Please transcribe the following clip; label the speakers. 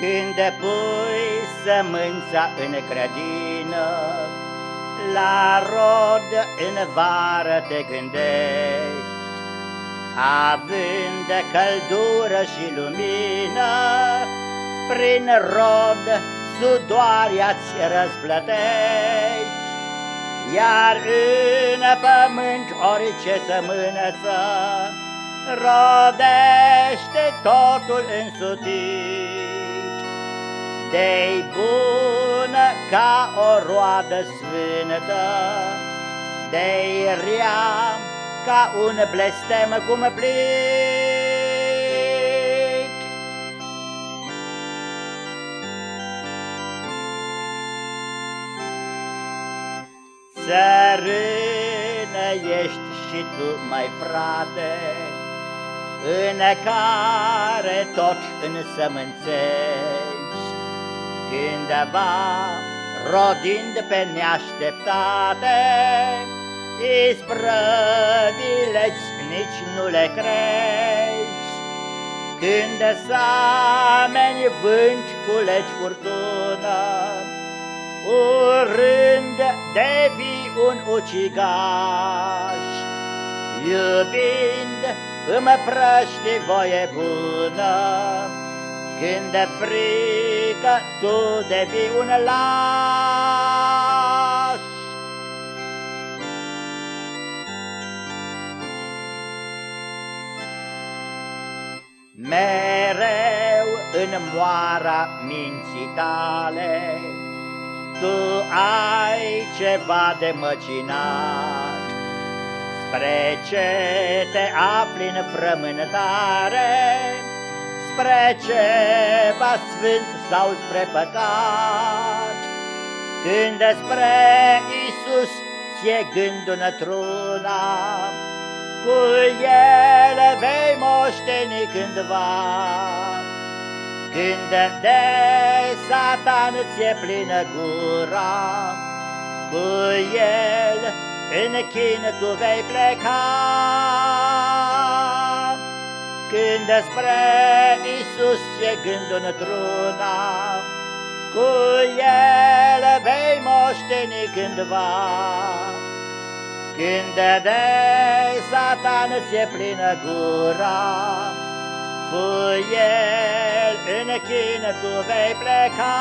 Speaker 1: Când pui sămânța în grădină, La rod în vară te gândești, Având căldură și lumină, Prin rod sudoarea-ți răsplătești, Iar în pământ orice sămânăță, Rodește totul însutit. De-i bună ca o roadă sfântă, De-i rea ca un blestem cum plic. Țărână ești și tu, mai frate, În care tot însămânțești, Cândva, rodind pe neașteptate, Isprăvileți nici nu le crezi, Când sameni vânt culegi furtună, Urând devii un ucigaș, Iubind îmi prăști voie bună, când de frică tu devii un laș. Mereu în moara minții tale Tu ai ceva de măcinat Spre ce te afli în frământare spre ceva sfânt sau spre păcat. Când spre Isus ție gândul nătruna, cu el vei moșteni cândva. Când de satan ție plină gura, cu el în chin tu vei pleca. Când despre Isus e gândul într-una, Cu el vei moșteni cândva. Când de satan ți-e plină gura, Cu el în chin tu vei pleca.